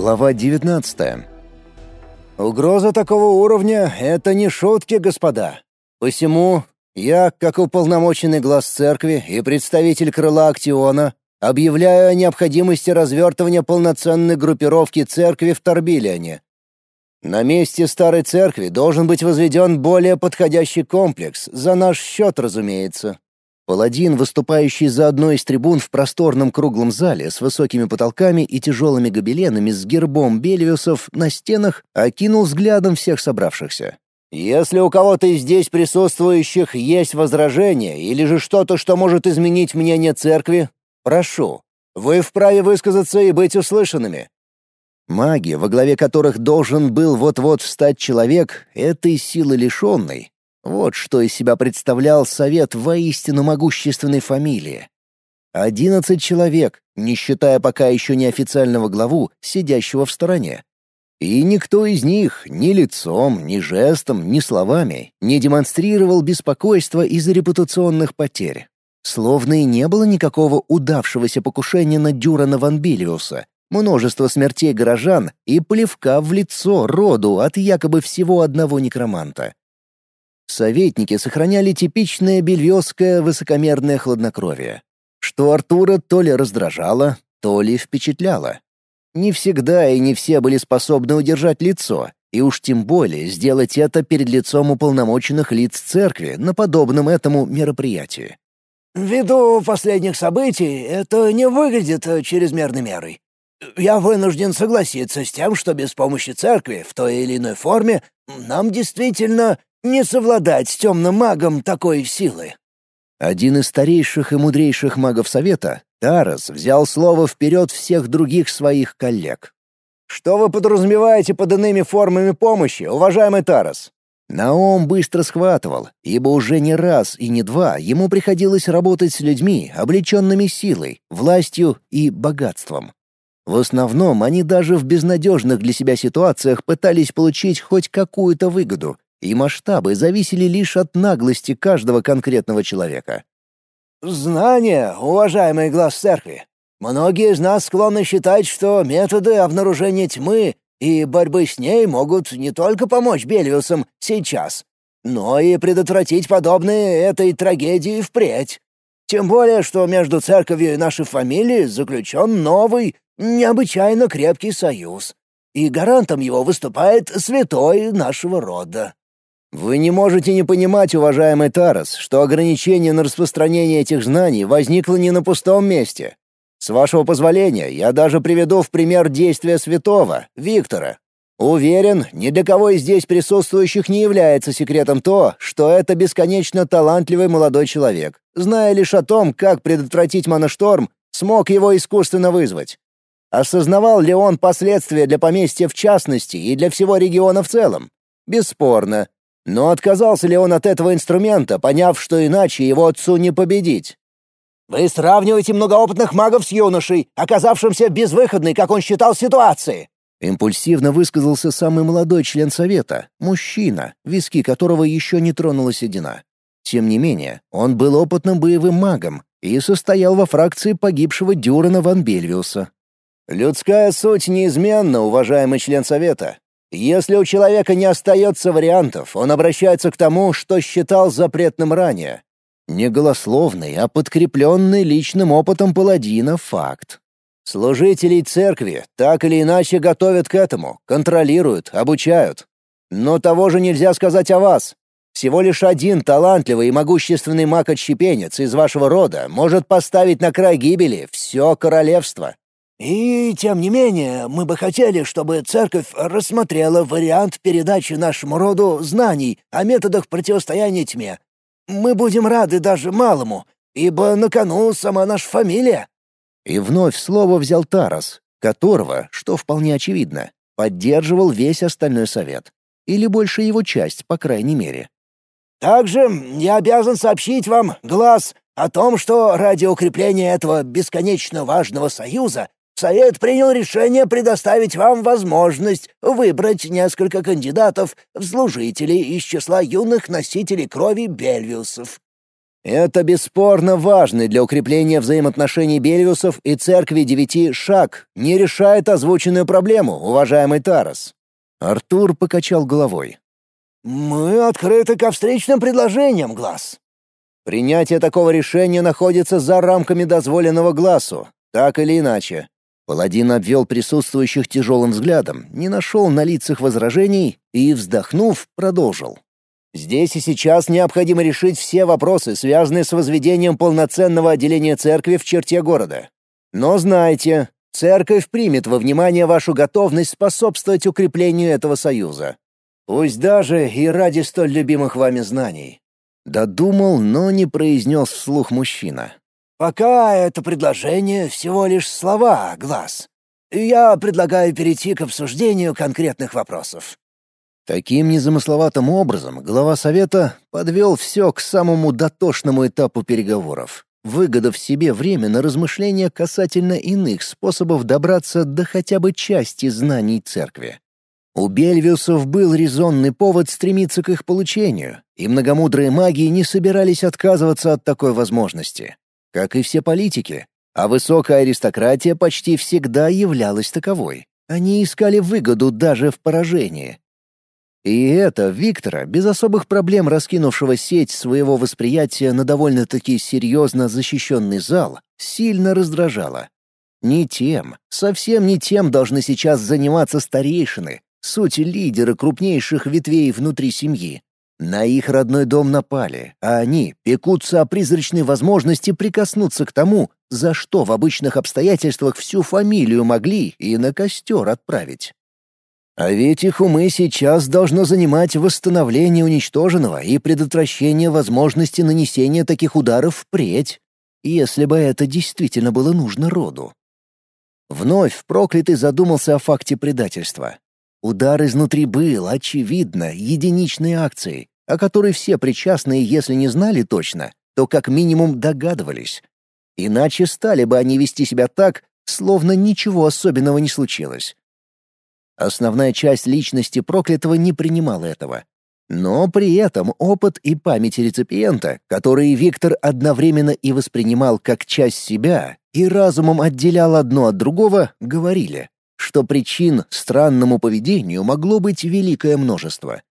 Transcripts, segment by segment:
Глава 19. Угроза такого уровня — это не шутки, господа. Посему я, как уполномоченный глаз церкви и представитель крыла Актиона, объявляю о необходимости развертывания полноценной группировки церкви в Торбилиане. На месте старой церкви должен быть возведен более подходящий комплекс, за наш счет, разумеется. Паладин, выступающий за одной из трибун в просторном круглом зале с высокими потолками и тяжелыми гобеленами с гербом Бельвиусов на стенах, окинул взглядом всех собравшихся. «Если у кого-то из здесь присутствующих есть возражения или же что-то, что может изменить мнение церкви, прошу, вы вправе высказаться и быть услышанными. Маги, во главе которых должен был вот-вот встать человек, этой силы лишенной, вот что из себя представлял совет воистину могущественной фамилии. Одиннадцать человек, не считая пока еще неофициального главу, сидящего в стороне. И никто из них ни лицом, ни жестом, ни словами не демонстрировал беспокойства из-за репутационных потерь. Словно и не было никакого удавшегося покушения на Дюрана Ван множество смертей горожан и плевка в лицо роду от якобы всего одного некроманта. Советники сохраняли типичное бельвёское высокомерное хладнокровие, что Артура то ли раздражало, то ли впечатляло. Не всегда и не все были способны удержать лицо, и уж тем более сделать это перед лицом уполномоченных лиц церкви на подобном этому мероприятии. «Ввиду последних событий это не выглядит чрезмерной мерой. Я вынужден согласиться с тем, что без помощи церкви в той или иной форме нам действительно не совладать с темным магом такой силы. Один из старейших и мудрейших магов Совета, Тарас, взял слово вперед всех других своих коллег. «Что вы подразумеваете под иными формами помощи, уважаемый Тарас?» Наом быстро схватывал, ибо уже не раз и не два ему приходилось работать с людьми, облеченными силой, властью и богатством. В основном они даже в безнадежных для себя ситуациях пытались получить хоть какую-то выгоду, и масштабы зависели лишь от наглости каждого конкретного человека. «Знания, уважаемый глаз церкви. Многие из нас склонны считать, что методы обнаружения тьмы и борьбы с ней могут не только помочь Бельвиусам сейчас, но и предотвратить подобные этой трагедии впредь. Тем более, что между церковью и нашей фамилией заключен новый, необычайно крепкий союз, и гарантом его выступает святой нашего рода. Вы не можете не понимать, уважаемый Тарас, что ограничение на распространение этих знаний возникло не на пустом месте. С вашего позволения, я даже приведу в пример действия святого, Виктора. Уверен, ни для кого из здесь присутствующих не является секретом то, что это бесконечно талантливый молодой человек, зная лишь о том, как предотвратить моношторм, смог его искусственно вызвать. Осознавал ли он последствия для поместья в частности и для всего региона в целом? Бесспорно, но отказался ли он от этого инструмента, поняв, что иначе его отцу не победить? «Вы сравниваете многоопытных магов с юношей, оказавшимся в безвыходной, как он считал, ситуации!» Импульсивно высказался самый молодой член совета, мужчина, виски которого еще не тронула седина. Тем не менее, он был опытным боевым магом и состоял во фракции погибшего Дюрана Ван Бельвиуса. «Людская суть неизменна, уважаемый член совета, если у человека не остается вариантов, он обращается к тому, что считал запретным ранее. Не голословный, а подкрепленный личным опытом паладина факт. Служителей церкви так или иначе готовят к этому, контролируют, обучают. Но того же нельзя сказать о вас. Всего лишь один талантливый и могущественный маг-отщепенец из вашего рода может поставить на край гибели все королевство. И тем не менее, мы бы хотели, чтобы церковь рассмотрела вариант передачи нашему роду знаний о методах противостояния тьме. Мы будем рады даже малому, ибо на кону сама наша фамилия». И вновь слово взял Тарас, которого, что вполне очевидно, поддерживал весь остальной совет. Или большая его часть, по крайней мере. «Также я обязан сообщить вам, Глаз, о том, что ради укрепления этого бесконечно важного союза Совет принял решение предоставить вам возможность выбрать несколько кандидатов в служители из числа юных носителей крови Бельвиусов. Это бесспорно важный для укрепления взаимоотношений Бельвиусов и Церкви Девяти шаг, не решает озвученную проблему, уважаемый Тарас. Артур покачал головой. «Мы открыты ко встречным предложениям, Глаз». Принятие такого решения находится за рамками дозволенного Глазу, так или иначе. Паладин обвел присутствующих тяжелым взглядом, не нашел на лицах возражений и, вздохнув, продолжил. Здесь и сейчас необходимо решить все вопросы, связанные с возведением полноценного отделения церкви в черте города. Но знайте, церковь примет во внимание вашу готовность способствовать укреплению этого союза. Пусть даже и ради столь любимых вами знаний. Додумал, но не произнес вслух мужчина. «Пока это предложение всего лишь слова, глаз. Я предлагаю перейти к обсуждению конкретных вопросов. Таким незамысловатым образом глава совета подвел все к самому дотошному этапу переговоров, выгодав себе время на размышления касательно иных способов добраться до хотя бы части знаний церкви. У Бельвиусов был резонный повод стремиться к их получению, и многомудрые маги не собирались отказываться от такой возможности. Как и все политики, а высокая аристократия почти всегда являлась таковой. Они искали выгоду даже в поражении, и это Виктора, без особых проблем раскинувшего сеть своего восприятия на довольно-таки серьезно защищенный зал, сильно раздражало. Не тем, совсем не тем должны сейчас заниматься старейшины, суть лидеры крупнейших ветвей внутри семьи. На их родной дом напали, а они пекутся о призрачной возможности прикоснуться к тому, за что в обычных обстоятельствах всю фамилию могли и на костер отправить. А ведь их умы сейчас должно занимать восстановление уничтоженного и предотвращение возможности нанесения таких ударов впредь, если бы это действительно было нужно роду. Вновь проклятый задумался о факте предательства. Удар изнутри был, очевидно, единичной акцией, о которой все причастные, если не знали точно, то как минимум догадывались. Иначе стали бы они вести себя так, словно ничего особенного не случилось. Основная часть личности проклятого не принимала этого. Но при этом опыт и память реципиента, которые Виктор одновременно и воспринимал как часть себя, и разумом отделял одно от другого, говорили, что причин странному поведению могло быть великое множество.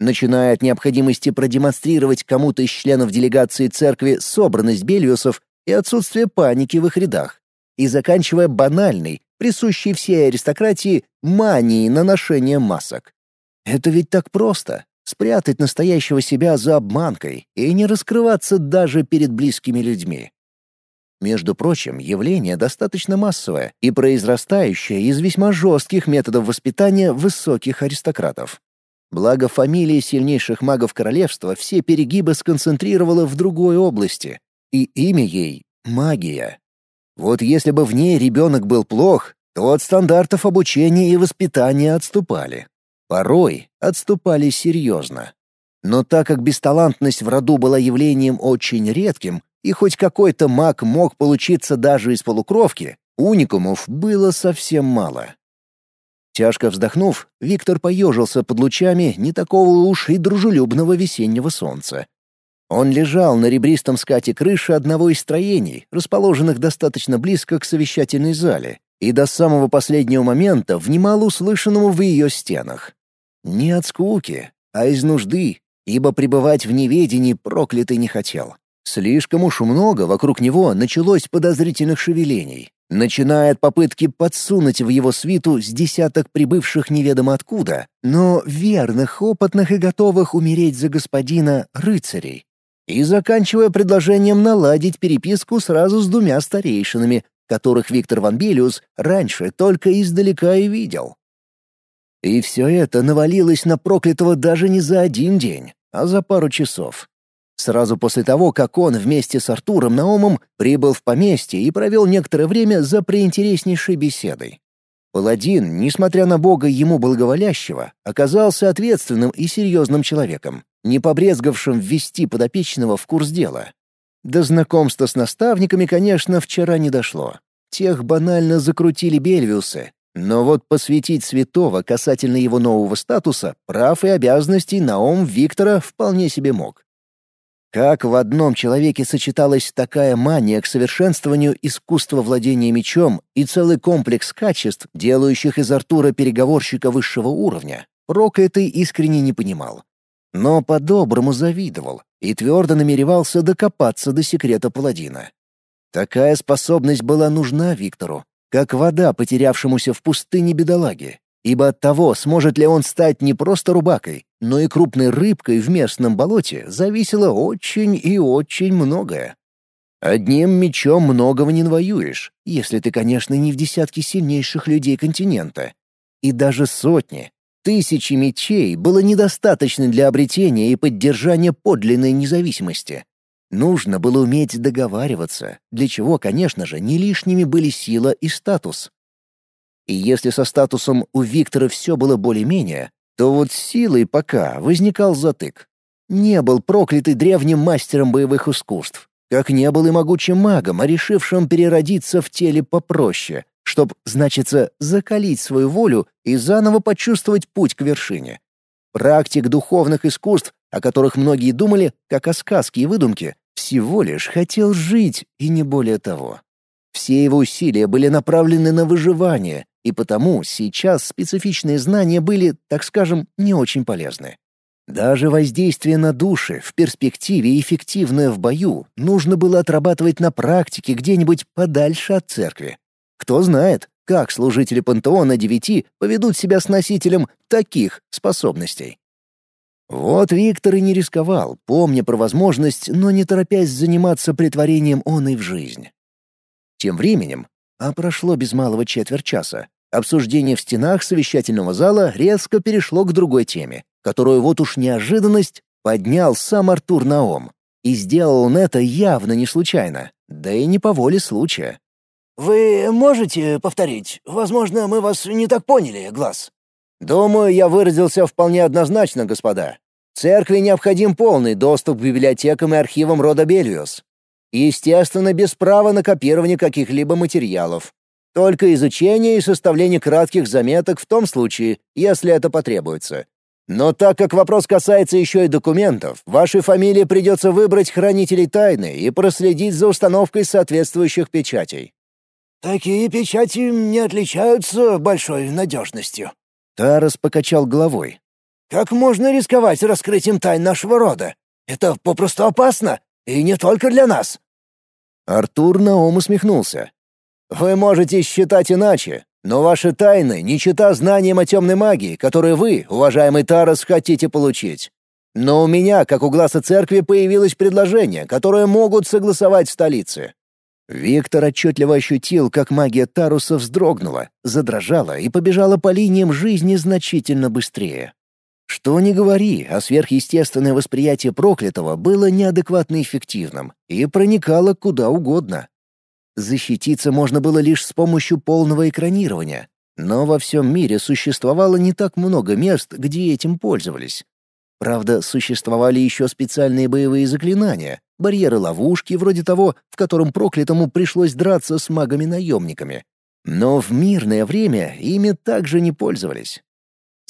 Начиная от необходимости продемонстрировать кому-то из членов делегации церкви собранность Бельюсов и отсутствие паники в их рядах, и заканчивая банальной, присущей всей аристократии, манией на ношение масок. Это ведь так просто — спрятать настоящего себя за обманкой и не раскрываться даже перед близкими людьми. Между прочим, явление достаточно массовое и произрастающее из весьма жестких методов воспитания высоких аристократов. Благо фамилия сильнейших магов королевства все перегибы сконцентрировала в другой области, и имя ей — магия. Вот если бы в ней ребенок был плох, то от стандартов обучения и воспитания отступали. Порой отступали серьезно. Но так как бесталантность в роду была явлением очень редким, и хоть какой-то маг мог получиться даже из полукровки, уникумов было совсем мало. Тяжко вздохнув, Виктор поежился под лучами не такого уж и дружелюбного весеннего солнца он лежал на ребристом скате крыши одного из строений, расположенных достаточно близко к совещательной зале, и до самого последнего момента внимал услышанному в ее стенах. Не от скуки, а из нужды, ибо пребывать в неведении проклятый не хотел. Слишком уж много вокруг него началось подозрительных шевелений, начиная от попытки подсунуть в его свиту с десяток прибывших неведомо откуда, но верных, опытных и готовых умереть за господина рыцарей, и заканчивая предложением наладить переписку сразу с двумя старейшинами, которых Виктор Ван Белиус раньше только издалека и видел. И все это навалилось на проклятого даже не за один день, а за пару часов. Сразу после того, как он вместе с Артуром Наумом прибыл в поместье и провел некоторое время за преинтереснейшей беседой. Паладин, несмотря на бога ему благоволящего, оказался ответственным и серьезным человеком не побрезгавшим ввести подопечного в курс дела. До знакомства с наставниками, конечно, вчера не дошло. Тех банально закрутили Бельвиусы, но вот посвятить святого касательно его нового статуса, прав и обязанностей Наом Виктора вполне себе мог. Как в одном человеке сочеталась такая мания к совершенствованию искусства владения мечом и целый комплекс качеств, делающих из Артура переговорщика высшего уровня, проклятый искренне не понимал. Но по-доброму завидовал и твердо намеревался докопаться до секрета паладина. Такая способность была нужна Виктору, как вода потерявшемуся в пустыне бедолаге, ибо от того, сможет ли он стать не просто рубакой, но и крупной рыбкой в местном болоте, зависело очень и очень многое. Одним мечом многого не навоюешь, если ты, конечно, не в десятке сильнейших людей континента. И даже сотни, тысячи мечей было недостаточно для обретения и поддержания подлинной независимости. Нужно было уметь договариваться, для чего, конечно же, не лишними были сила и статус. И если со статусом у Виктора все было более-менее, то вот силой пока возникал затык. Не был проклятый древним мастером боевых искусств, как не был и могучим магом, а решившим переродиться в теле попроще, чтоб, значится, закалить свою волю и заново почувствовать путь к вершине. Практик духовных искусств, о которых многие думали, как о сказке и выдумке, всего лишь хотел жить и не более того. Все его усилия были направлены на выживание, и потому сейчас специфичные знания были, так скажем, не очень полезны. Даже воздействие на души в перспективе эффективное в бою нужно было отрабатывать на практике где-нибудь подальше от церкви. Кто знает, как служители пантеона девяти поведут себя с носителем таких способностей. Вот Виктор и не рисковал, помня про возможность, но не торопясь заниматься притворением он и в жизнь. Тем временем, а прошло без малого четверть часа, обсуждение в стенах совещательного зала резко перешло к другой теме, которую вот уж неожиданность поднял сам Артур Наом. И сделал он это явно не случайно, да и не по воле случая. «Вы можете повторить? Возможно, мы вас не так поняли, Глаз». «Думаю, я выразился вполне однозначно, господа. Церкви необходим полный доступ к библиотекам и архивам рода Бельвиус. Естественно, без права на копирование каких-либо материалов. Только изучение и составление кратких заметок в том случае, если это потребуется. Но так как вопрос касается еще и документов, вашей фамилии придется выбрать хранителей тайны и проследить за установкой соответствующих печатей. «Такие печати не отличаются большой надежностью», Тарас покачал головой. «Как можно рисковать раскрытием тайн нашего рода? Это попросту опасно, и не только для нас». Артур Наум усмехнулся. «Вы можете считать иначе, но ваши тайны не чита знаниям о темной магии, которые вы, уважаемый Тарас, хотите получить. Но у меня, как у глаза церкви, появилось предложение, которое могут согласовать в столице. Виктор отчетливо ощутил, как магия Таруса вздрогнула, задрожала и побежала по линиям жизни значительно быстрее. Что ни говори, а сверхъестественное восприятие проклятого было неадекватно эффективным и проникало куда угодно. Защититься можно было лишь с помощью полного экранирования, но во всем мире существовало не так много мест, где этим пользовались. Правда, существовали еще специальные боевые заклинания, барьеры-ловушки, вроде того, в котором проклятому пришлось драться с магами-наемниками. Но в мирное время ими также не пользовались.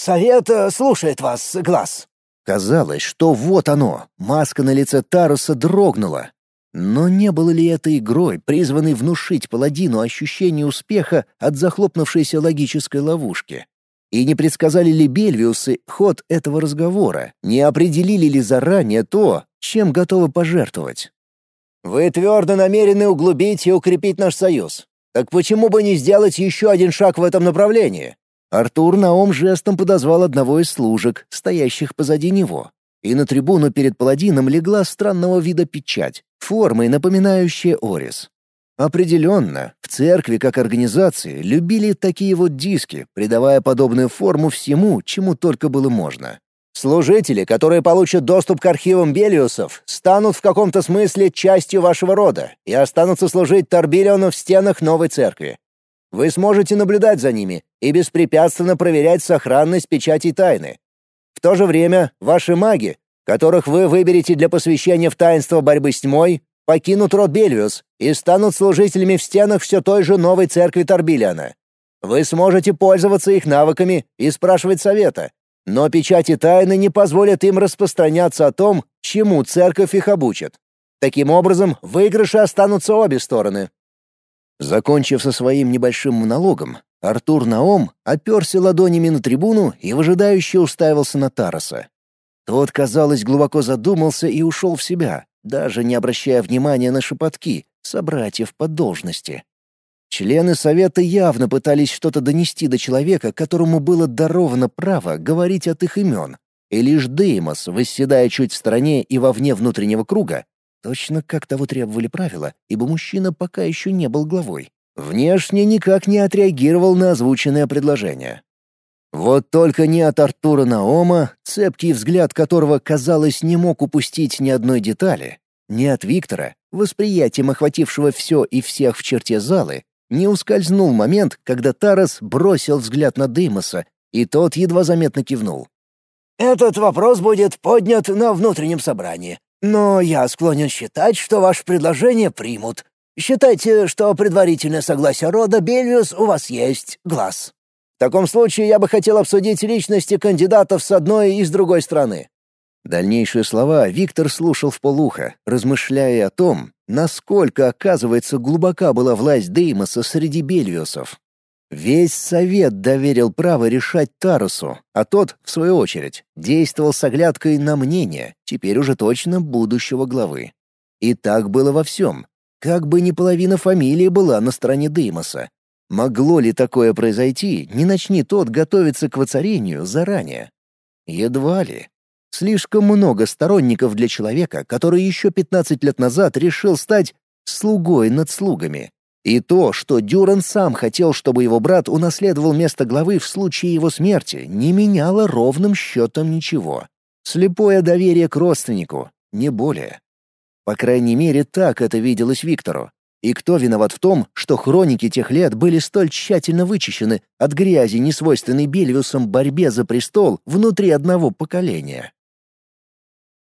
«Совет э, слушает вас, Глаз». Казалось, что вот оно, маска на лице Таруса дрогнула. Но не было ли это игрой, призванной внушить паладину ощущение успеха от захлопнувшейся логической ловушки? И не предсказали ли Бельвиусы ход этого разговора, не определили ли заранее то, чем готовы пожертвовать? «Вы твердо намерены углубить и укрепить наш союз. Так почему бы не сделать еще один шаг в этом направлении?» Артур Наом жестом подозвал одного из служек, стоящих позади него, и на трибуну перед паладином легла странного вида печать, формой напоминающая Орис. Определенно, в церкви как организации любили такие вот диски, придавая подобную форму всему, чему только было можно. Служители, которые получат доступ к архивам Белиусов, станут в каком-то смысле частью вашего рода и останутся служить Торбилиону в стенах новой церкви. Вы сможете наблюдать за ними и беспрепятственно проверять сохранность печати тайны. В то же время ваши маги, которых вы выберете для посвящения в таинство борьбы с тьмой, покинут род Бельвиус и станут служителями в стенах все той же новой церкви Торбилиана. Вы сможете пользоваться их навыками и спрашивать совета, Но печати тайны не позволят им распространяться о том, чему церковь их обучит. Таким образом, выигрыши останутся обе стороны. Закончив со своим небольшим монологом, Артур Наом оперся ладонями на трибуну и выжидающе уставился на Тараса. Тот, казалось, глубоко задумался и ушел в себя, даже не обращая внимания на шепотки собратьев по должности. Члены Совета явно пытались что-то донести до человека, которому было даровано право говорить от их имен, и лишь Деймос, восседая чуть в стороне и вовне внутреннего круга, точно как того требовали правила, ибо мужчина пока еще не был главой, внешне никак не отреагировал на озвученное предложение. Вот только не от Артура Наома, цепкий взгляд которого, казалось, не мог упустить ни одной детали, ни от Виктора, восприятием охватившего все и всех в черте залы, не ускользнул момент, когда Тарас бросил взгляд на Деймоса, и тот едва заметно кивнул. «Этот вопрос будет поднят на внутреннем собрании, но я склонен считать, что ваше предложение примут. Считайте, что предварительное согласие рода Бельвиус у вас есть, глаз». В таком случае я бы хотел обсудить личности кандидатов с одной и с другой стороны». Дальнейшие слова Виктор слушал в полухо, размышляя о том, насколько, оказывается, глубока была власть Деймоса среди бельвиусов. Весь совет доверил право решать Тарусу, а тот, в свою очередь, действовал с оглядкой на мнение, теперь уже точно будущего главы. И так было во всем. Как бы ни половина фамилии была на стороне Деймоса, Могло ли такое произойти, не начни тот готовиться к воцарению заранее? Едва ли. Слишком много сторонников для человека, который еще 15 лет назад решил стать слугой над слугами. И то, что Дюран сам хотел, чтобы его брат унаследовал место главы в случае его смерти, не меняло ровным счетом ничего. Слепое доверие к родственнику, не более. По крайней мере, так это виделось Виктору. И кто виноват в том, что хроники тех лет были столь тщательно вычищены от грязи, несвойственной Бельвиусом борьбе за престол внутри одного поколения?